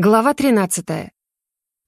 Глава 13.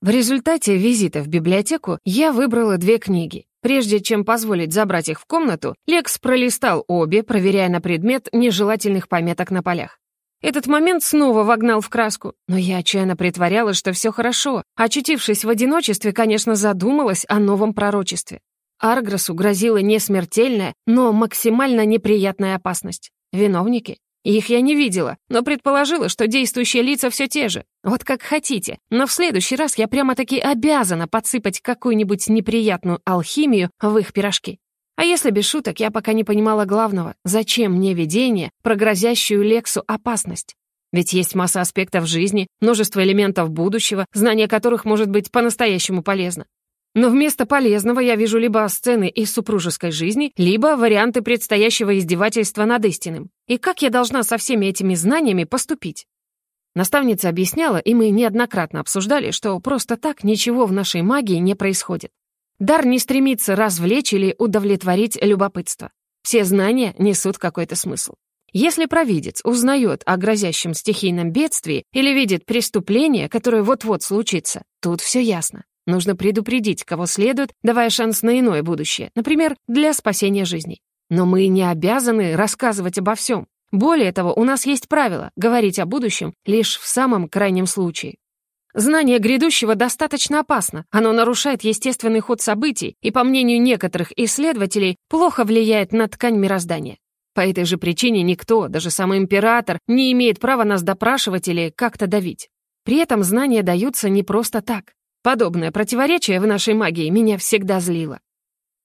В результате визита в библиотеку я выбрала две книги. Прежде чем позволить забрать их в комнату, Лекс пролистал обе, проверяя на предмет нежелательных пометок на полях. Этот момент снова вогнал в краску, но я отчаянно притворялась, что все хорошо. Очутившись в одиночестве, конечно, задумалась о новом пророчестве. Аргросу грозила не смертельная, но максимально неприятная опасность. Виновники их я не видела, но предположила, что действующие лица все те же. Вот как хотите. Но в следующий раз я прямо-таки обязана подсыпать какую-нибудь неприятную алхимию в их пирожки. А если без шуток, я пока не понимала главного. Зачем мне видение про грозящую Лексу опасность? Ведь есть масса аспектов жизни, множество элементов будущего, знание которых может быть по-настоящему полезно. Но вместо полезного я вижу либо сцены из супружеской жизни, либо варианты предстоящего издевательства над истинным. И как я должна со всеми этими знаниями поступить? Наставница объясняла, и мы неоднократно обсуждали, что просто так ничего в нашей магии не происходит. Дар не стремится развлечь или удовлетворить любопытство. Все знания несут какой-то смысл. Если провидец узнает о грозящем стихийном бедствии или видит преступление, которое вот-вот случится, тут все ясно. Нужно предупредить, кого следует, давая шанс на иное будущее, например, для спасения жизней. Но мы не обязаны рассказывать обо всем. Более того, у нас есть правило — говорить о будущем лишь в самом крайнем случае. Знание грядущего достаточно опасно, оно нарушает естественный ход событий и, по мнению некоторых исследователей, плохо влияет на ткань мироздания. По этой же причине никто, даже самый император, не имеет права нас допрашивать или как-то давить. При этом знания даются не просто так. Подобное противоречие в нашей магии меня всегда злило.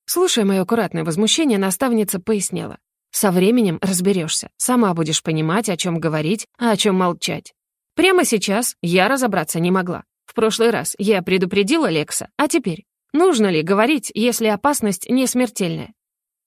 Слушая мое аккуратное возмущение, наставница пояснила. «Со временем разберешься. Сама будешь понимать, о чем говорить, а о чем молчать. Прямо сейчас я разобраться не могла. В прошлый раз я предупредила Лекса, а теперь? Нужно ли говорить, если опасность не смертельная?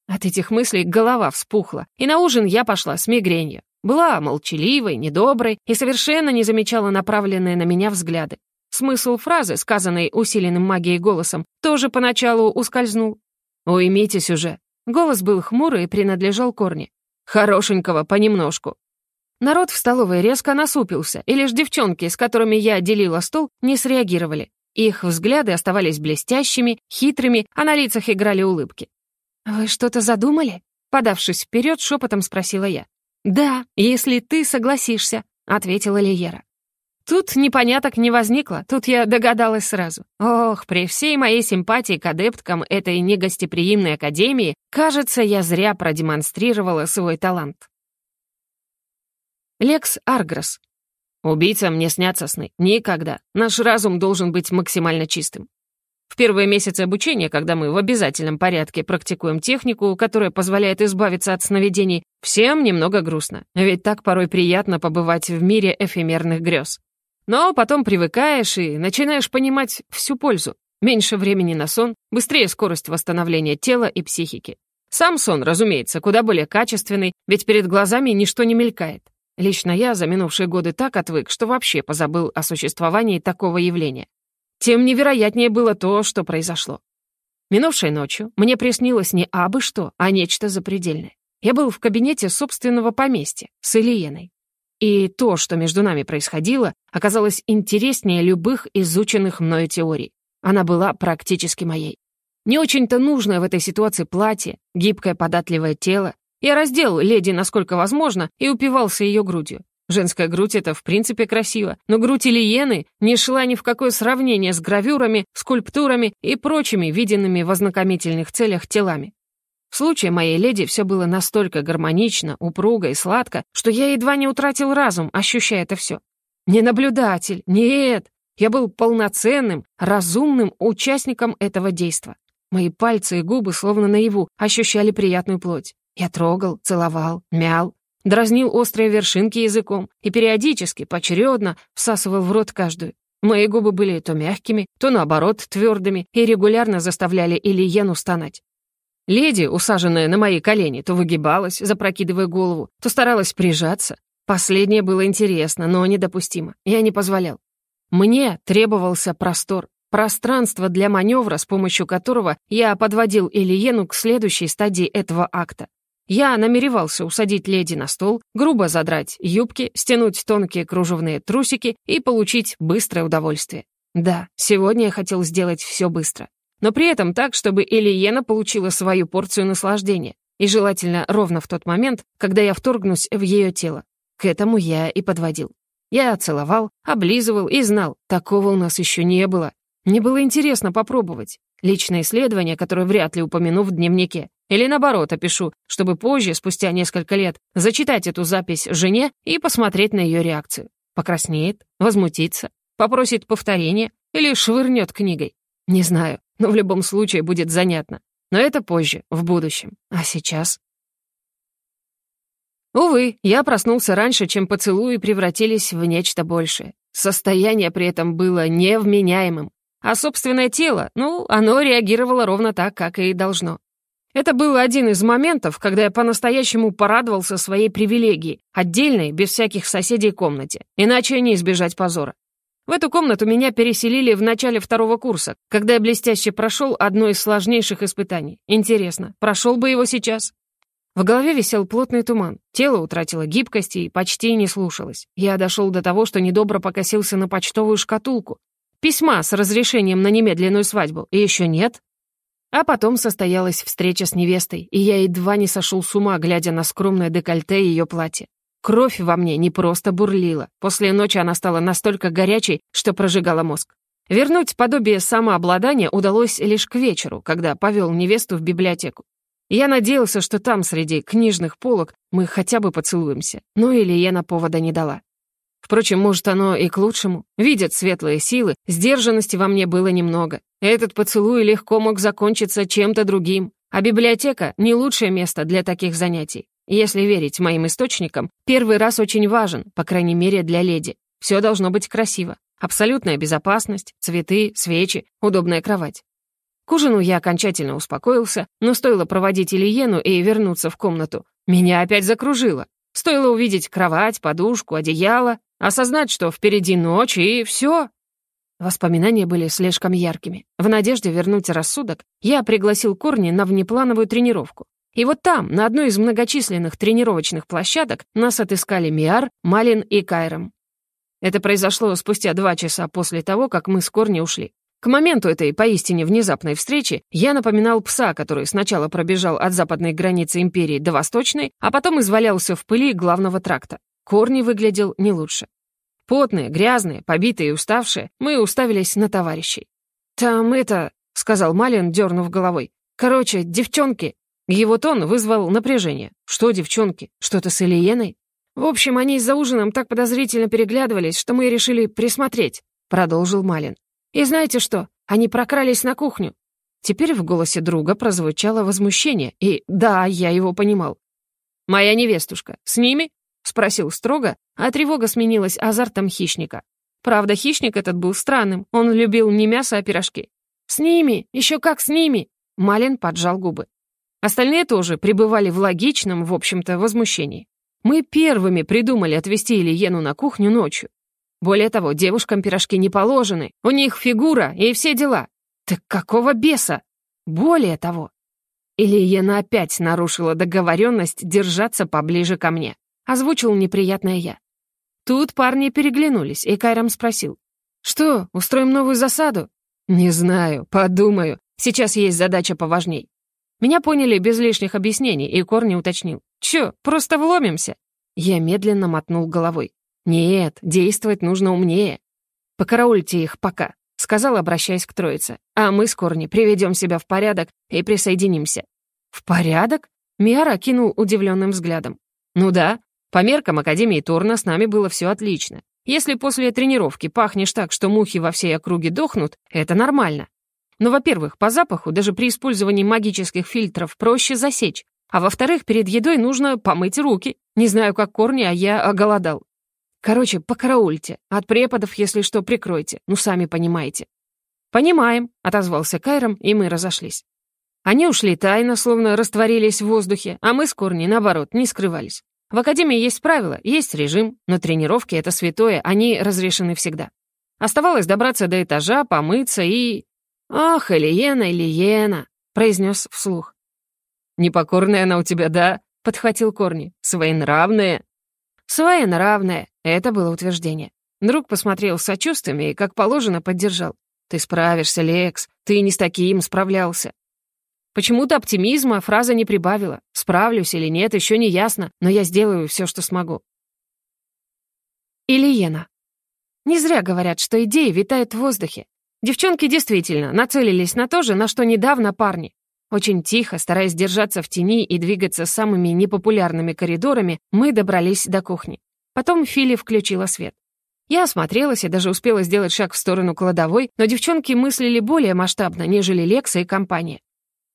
От этих мыслей голова вспухла, и на ужин я пошла с мигренью. Была молчаливой, недоброй и совершенно не замечала направленные на меня взгляды. Смысл фразы, сказанной усиленным магией голосом, тоже поначалу ускользнул. «Уймитесь уже». Голос был хмурый и принадлежал корне. «Хорошенького, понемножку». Народ в столовой резко насупился, и лишь девчонки, с которыми я делила стол, не среагировали. Их взгляды оставались блестящими, хитрыми, а на лицах играли улыбки. «Вы что-то задумали?» Подавшись вперед, шепотом спросила я. «Да, если ты согласишься», — ответила Лиера. Тут непоняток не возникло, тут я догадалась сразу. Ох, при всей моей симпатии к адепткам этой негостеприимной академии, кажется, я зря продемонстрировала свой талант. Лекс Аргрос. Убийцам не снятся сны. Никогда. Наш разум должен быть максимально чистым. В первые месяцы обучения, когда мы в обязательном порядке практикуем технику, которая позволяет избавиться от сновидений, всем немного грустно. Ведь так порой приятно побывать в мире эфемерных грез. Но потом привыкаешь и начинаешь понимать всю пользу. Меньше времени на сон, быстрее скорость восстановления тела и психики. Сам сон, разумеется, куда более качественный, ведь перед глазами ничто не мелькает. Лично я за минувшие годы так отвык, что вообще позабыл о существовании такого явления. Тем невероятнее было то, что произошло. Минувшей ночью мне приснилось не абы что, а нечто запредельное. Я был в кабинете собственного поместья с Ильеной. И то, что между нами происходило, оказалось интереснее любых изученных мною теорий. Она была практически моей. Не очень-то нужное в этой ситуации платье, гибкое податливое тело. Я раздел леди насколько возможно и упивался ее грудью. Женская грудь — это в принципе красиво, но грудь Ильены не шла ни в какое сравнение с гравюрами, скульптурами и прочими виденными в ознакомительных целях телами. В случае моей леди все было настолько гармонично, упруго и сладко, что я едва не утратил разум, ощущая это все. Не наблюдатель, нет. Я был полноценным, разумным участником этого действа. Мои пальцы и губы, словно наяву, ощущали приятную плоть. Я трогал, целовал, мял, дразнил острые вершинки языком и периодически, поочередно, всасывал в рот каждую. Мои губы были то мягкими, то, наоборот, твердыми и регулярно заставляли Ильену стонать. Леди, усаженная на мои колени, то выгибалась, запрокидывая голову, то старалась прижаться. Последнее было интересно, но недопустимо. Я не позволял. Мне требовался простор, пространство для маневра, с помощью которого я подводил Ильену к следующей стадии этого акта. Я намеревался усадить леди на стол, грубо задрать юбки, стянуть тонкие кружевные трусики и получить быстрое удовольствие. Да, сегодня я хотел сделать все быстро. Но при этом так, чтобы Элиена получила свою порцию наслаждения. И желательно ровно в тот момент, когда я вторгнусь в ее тело. К этому я и подводил. Я целовал, облизывал и знал, такого у нас еще не было. Мне было интересно попробовать. Личное исследование, которое вряд ли упомяну в дневнике. Или наоборот, опишу, чтобы позже, спустя несколько лет, зачитать эту запись жене и посмотреть на ее реакцию. Покраснеет, возмутится, попросит повторения или швырнет книгой. Не знаю, но в любом случае будет занятно. Но это позже, в будущем. А сейчас? Увы, я проснулся раньше, чем поцелуи превратились в нечто большее. Состояние при этом было невменяемым. А собственное тело, ну, оно реагировало ровно так, как и должно. Это был один из моментов, когда я по-настоящему порадовался своей привилегии, отдельной, без всяких соседей комнате, иначе не избежать позора. В эту комнату меня переселили в начале второго курса, когда я блестяще прошел одно из сложнейших испытаний. Интересно, прошел бы его сейчас? В голове висел плотный туман, тело утратило гибкость и почти не слушалось. Я дошел до того, что недобро покосился на почтовую шкатулку. Письма с разрешением на немедленную свадьбу. И еще нет. А потом состоялась встреча с невестой, и я едва не сошел с ума, глядя на скромное декольте ее платья. Кровь во мне не просто бурлила. После ночи она стала настолько горячей, что прожигала мозг. Вернуть подобие самообладания удалось лишь к вечеру, когда повел невесту в библиотеку. Я надеялся, что там, среди книжных полок, мы хотя бы поцелуемся, но Ильена повода не дала. Впрочем, может, оно и к лучшему. Видят светлые силы, сдержанности во мне было немного. Этот поцелуй легко мог закончиться чем-то другим, а библиотека — не лучшее место для таких занятий. Если верить моим источникам, первый раз очень важен, по крайней мере, для леди. Все должно быть красиво. Абсолютная безопасность, цветы, свечи, удобная кровать. К ужину я окончательно успокоился, но стоило проводить Ильену и вернуться в комнату. Меня опять закружило. Стоило увидеть кровать, подушку, одеяло, осознать, что впереди ночь, и все. Воспоминания были слишком яркими. В надежде вернуть рассудок, я пригласил Корни на внеплановую тренировку. И вот там, на одной из многочисленных тренировочных площадок, нас отыскали Миар, Малин и Кайром. Это произошло спустя два часа после того, как мы с Корни ушли. К моменту этой поистине внезапной встречи я напоминал пса, который сначала пробежал от западной границы империи до восточной, а потом извалялся в пыли главного тракта. Корни выглядел не лучше. Потные, грязные, побитые и уставшие, мы уставились на товарищей. «Там это...» — сказал Малин, дернув головой. «Короче, девчонки...» Его тон вызвал напряжение. «Что, девчонки? Что-то с Ильеной?» «В общем, они за ужином так подозрительно переглядывались, что мы решили присмотреть», — продолжил Малин. «И знаете что? Они прокрались на кухню». Теперь в голосе друга прозвучало возмущение, и да, я его понимал. «Моя невестушка, с ними?» — спросил строго, а тревога сменилась азартом хищника. Правда, хищник этот был странным, он любил не мясо, а пирожки. «С ними! Еще как с ними!» Малин поджал губы. Остальные тоже пребывали в логичном, в общем-то, возмущении. Мы первыми придумали отвезти Ильену на кухню ночью. Более того, девушкам пирожки не положены, у них фигура и все дела. Так какого беса? Более того, Ильена опять нарушила договоренность держаться поближе ко мне. Озвучил неприятное я. Тут парни переглянулись, и Кайрам спросил. «Что, устроим новую засаду?» «Не знаю, подумаю. Сейчас есть задача поважней». Меня поняли без лишних объяснений, и Корни уточнил. «Чё, просто вломимся?» Я медленно мотнул головой. «Нет, действовать нужно умнее. Покараульте их пока», — сказал, обращаясь к троице. «А мы с Корни приведем себя в порядок и присоединимся». «В порядок?» — Миара кинул удивленным взглядом. «Ну да, по меркам Академии Торна с нами было все отлично. Если после тренировки пахнешь так, что мухи во всей округе дохнут, это нормально. Но, во-первых, по запаху даже при использовании магических фильтров проще засечь, а во-вторых, перед едой нужно помыть руки. Не знаю, как корни, а я оголодал. Короче, покараульте. От преподов, если что, прикройте. Ну, сами понимаете». «Понимаем», — отозвался Кайром, и мы разошлись. Они ушли тайно, словно растворились в воздухе, а мы с Корни, наоборот, не скрывались. В академии есть правила, есть режим, но тренировки — это святое, они разрешены всегда. Оставалось добраться до этажа, помыться и... «Ах, Элиена, Элиена», — произнес вслух. «Непокорная она у тебя, да?» — подхватил Корни. «Своенравная». «Своенравная», — это было утверждение. Друг посмотрел с сочувствием и, как положено, поддержал. «Ты справишься, Лекс, ты не с таким справлялся». Почему-то оптимизма фраза не прибавила. Справлюсь или нет, еще не ясно, но я сделаю все, что смогу. Ильена. Не зря говорят, что идеи витают в воздухе. Девчонки действительно нацелились на то же, на что недавно парни. Очень тихо, стараясь держаться в тени и двигаться самыми непопулярными коридорами, мы добрались до кухни. Потом Фили включила свет. Я осмотрелась и даже успела сделать шаг в сторону кладовой, но девчонки мыслили более масштабно, нежели Лекса и компания.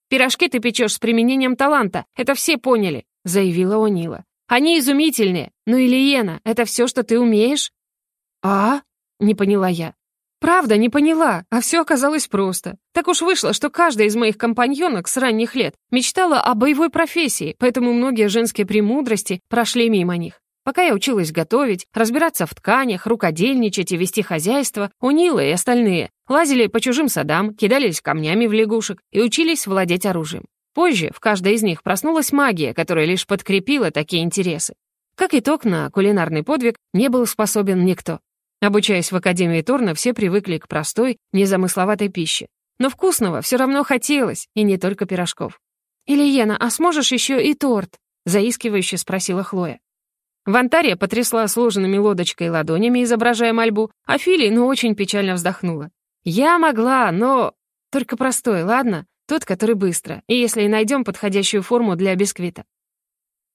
«Пирожки ты печешь с применением таланта, это все поняли», — заявила Онила. «Они изумительные, но, Ильена, это все, что ты умеешь?» «А?» — не поняла я. Правда, не поняла, а все оказалось просто. Так уж вышло, что каждая из моих компаньонок с ранних лет мечтала о боевой профессии, поэтому многие женские премудрости прошли мимо них. Пока я училась готовить, разбираться в тканях, рукодельничать и вести хозяйство, у Нилы и остальные лазили по чужим садам, кидались камнями в лягушек и учились владеть оружием. Позже в каждой из них проснулась магия, которая лишь подкрепила такие интересы. Как итог, на кулинарный подвиг не был способен никто. Обучаясь в Академии Торна, все привыкли к простой, незамысловатой пище. Но вкусного все равно хотелось, и не только пирожков. «Ильена, а сможешь еще и торт?» — заискивающе спросила Хлоя. Вантария потрясла сложенными лодочкой ладонями, изображая мольбу, а Фили, ну, очень печально вздохнула. «Я могла, но... Только простой, ладно? Тот, который быстро, и если и найдем подходящую форму для бисквита.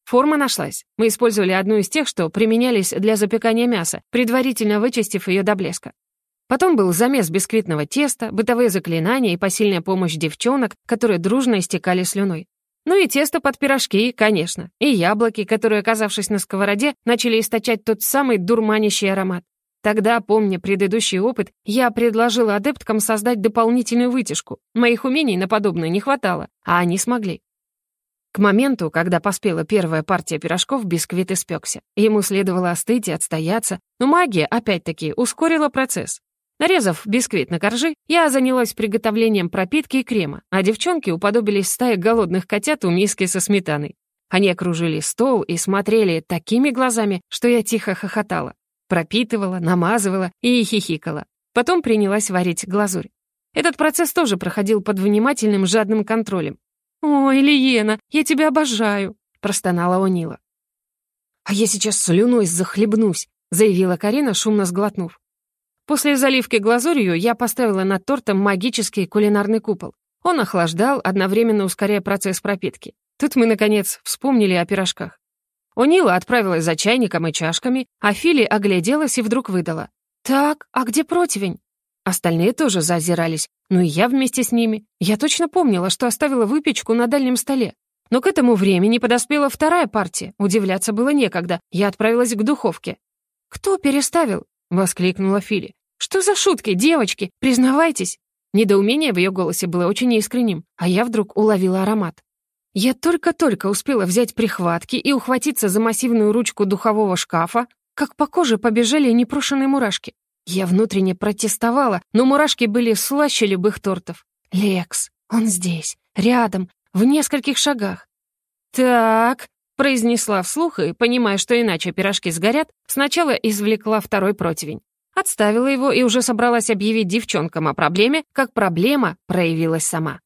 Форма нашлась. Мы использовали одну из тех, что применялись для запекания мяса, предварительно вычистив ее до блеска. Потом был замес бисквитного теста, бытовые заклинания и посильная помощь девчонок, которые дружно истекали слюной. Ну и тесто под пирожки, конечно, и яблоки, которые, оказавшись на сковороде, начали источать тот самый дурманящий аромат. Тогда, помня предыдущий опыт, я предложила адепткам создать дополнительную вытяжку. Моих умений на подобное не хватало, а они смогли. К моменту, когда поспела первая партия пирожков, бисквит испекся. Ему следовало остыть и отстояться, но магия, опять-таки, ускорила процесс. Нарезав бисквит на коржи, я занялась приготовлением пропитки и крема, а девчонки уподобились стае голодных котят у миски со сметаной. Они окружили стол и смотрели такими глазами, что я тихо хохотала. Пропитывала, намазывала и хихикала. Потом принялась варить глазурь. Этот процесс тоже проходил под внимательным жадным контролем. «Ой, Лиена, я тебя обожаю!» — простонала Онила. «А я сейчас слюной захлебнусь», — заявила Карина, шумно сглотнув. После заливки глазурью я поставила над тортом магический кулинарный купол. Он охлаждал, одновременно ускоряя процесс пропитки. Тут мы, наконец, вспомнили о пирожках. Онила отправилась за чайником и чашками, а Фили огляделась и вдруг выдала. «Так, а где противень?» Остальные тоже зазирались, ну и я вместе с ними. Я точно помнила, что оставила выпечку на дальнем столе. Но к этому времени подоспела вторая партия. Удивляться было некогда. Я отправилась к духовке. «Кто переставил?» — воскликнула Фили. «Что за шутки, девочки? Признавайтесь!» Недоумение в ее голосе было очень искренним, а я вдруг уловила аромат. Я только-только успела взять прихватки и ухватиться за массивную ручку духового шкафа, как по коже побежали непрошенные мурашки. Я внутренне протестовала, но мурашки были слаще любых тортов. «Лекс, он здесь, рядом, в нескольких шагах». «Так», — произнесла вслух и, понимая, что иначе пирожки сгорят, сначала извлекла второй противень. Отставила его и уже собралась объявить девчонкам о проблеме, как проблема проявилась сама.